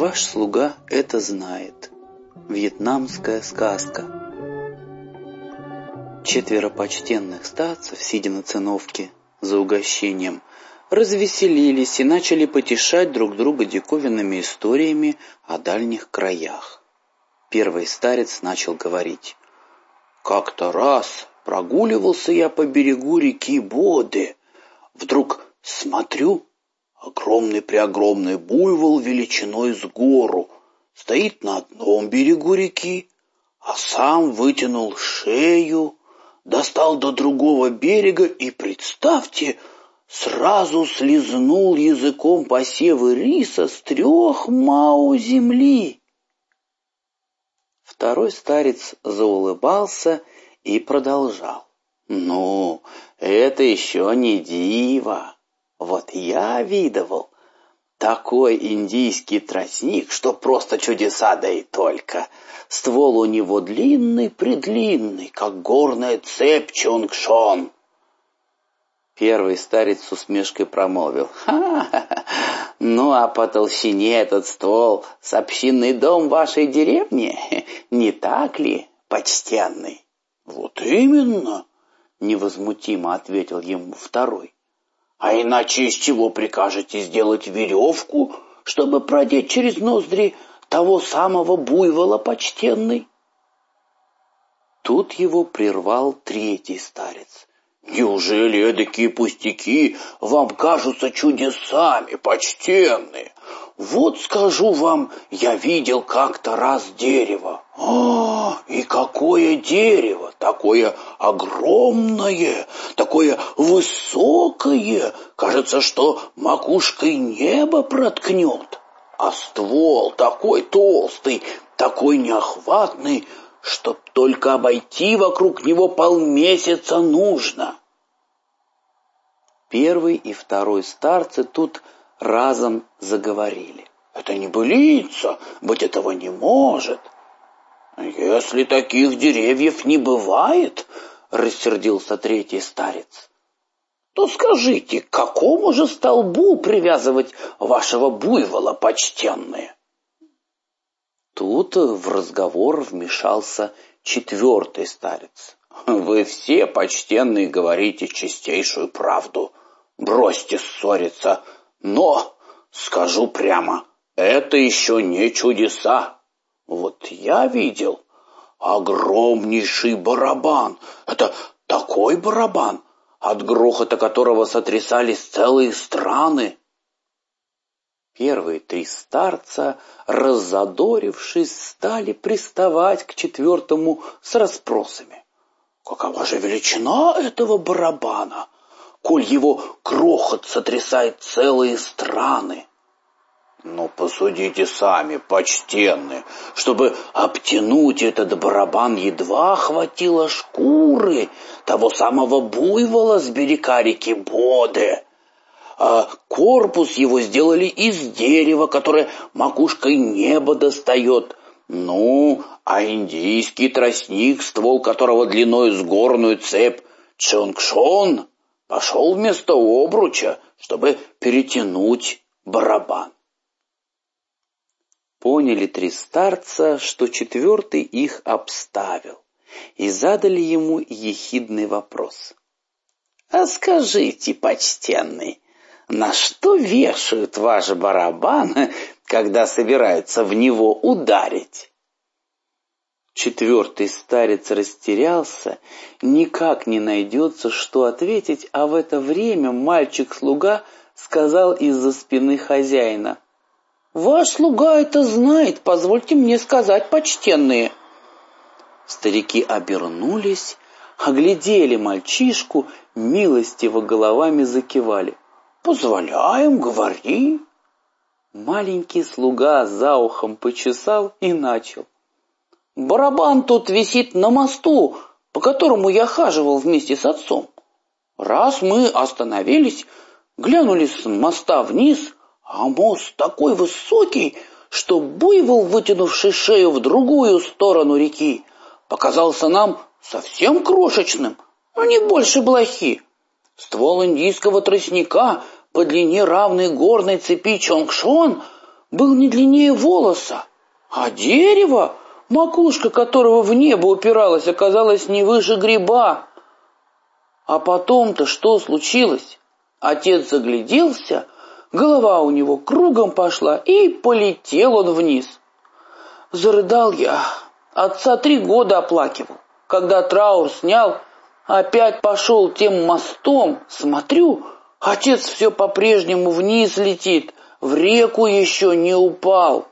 Ваш слуга это знает. Вьетнамская сказка. Четверо почтенных статцев, сидя на циновке за угощением, развеселились и начали потешать друг друга диковинными историями о дальних краях. Первый старец начал говорить. «Как-то раз прогуливался я по берегу реки Боды. Вдруг смотрю, огромный-преогромный буйвол величиной с гору стоит на одном берегу реки, а сам вытянул шею, достал до другого берега и, представьте, сразу слезнул языком посевы риса с трех мау земли. Второй старец заулыбался и продолжал. «Ну, это еще не диво. Вот я видывал такой индийский тростник, что просто чудеса, да и только. Ствол у него длинный-предлинный, как горная цепь Чонгшон. Первый старец с усмешкой промолвил. «Ха-ха-ха! Ну, а по толщине этот ствол с общинный дом вашей деревни, не так ли, почтенный?» «Вот именно!» — невозмутимо ответил ему второй. «А иначе из чего прикажете сделать веревку, чтобы продеть через ноздри того самого буйвола почтенный?» Тут его прервал третий старец. Неужели эдакие пустяки вам кажутся чудесами, почтенные? Вот скажу вам, я видел как-то раз дерево. А, и какое дерево! Такое огромное, такое высокое! Кажется, что макушкой небо проткнет. А ствол такой толстый, такой неохватный, чтоб только обойти вокруг него полмесяца нужно. Первый и второй старцы тут разом заговорили. Это не былица, быть этого не может. Если таких деревьев не бывает, рассердился третий старец, то скажите, к какому же столбу привязывать вашего буйвола почтенные? Тут в разговор вмешался четвертый старец. «Вы все, почтенные, говорите чистейшую правду. Бросьте ссориться. Но, скажу прямо, это еще не чудеса. Вот я видел огромнейший барабан. Это такой барабан, от грохота которого сотрясались целые страны. Первые три старца, раззадорившись, стали приставать к четвертому с расспросами. Какова же величина этого барабана, коль его крохот сотрясает целые страны? Ну, посудите сами, почтенные, чтобы обтянуть этот барабан едва хватило шкуры того самого буйвола с берега реки Боды а корпус его сделали из дерева, которое макушкой неба достает. Ну, а индийский тростник, ствол которого длиной с горную цепь Чонгшон, пошел вместо обруча, чтобы перетянуть барабан. Поняли три старца, что четвертый их обставил, и задали ему ехидный вопрос. «А скажите, почтенный, на что вешают ваш барабан, когда собираются в него ударить? Четвертый старец растерялся, никак не найдется, что ответить, а в это время мальчик-слуга сказал из-за спины хозяина. «Ваш слуга это знает, позвольте мне сказать, почтенные». Старики обернулись, оглядели мальчишку, милостиво головами закивали. Позволяем, говори. Маленький слуга за ухом почесал и начал. Барабан тут висит на мосту, по которому я хаживал вместе с отцом. Раз мы остановились, глянули с моста вниз, а мост такой высокий, что буйвол, вытянувший шею в другую сторону реки, показался нам совсем крошечным, но не больше блохи. Ствол индийского тростника по длине равной горной цепи Чонгшон был не длиннее волоса, а дерево, макушка которого в небо упиралась, оказалось не выше гриба. А потом-то что случилось? Отец загляделся, голова у него кругом пошла, и полетел он вниз. Зарыдал я, отца три года оплакивал. Когда траур снял, опять пошел тем мостом, смотрю, отец все по-прежнему вниз летит, в реку еще не упал.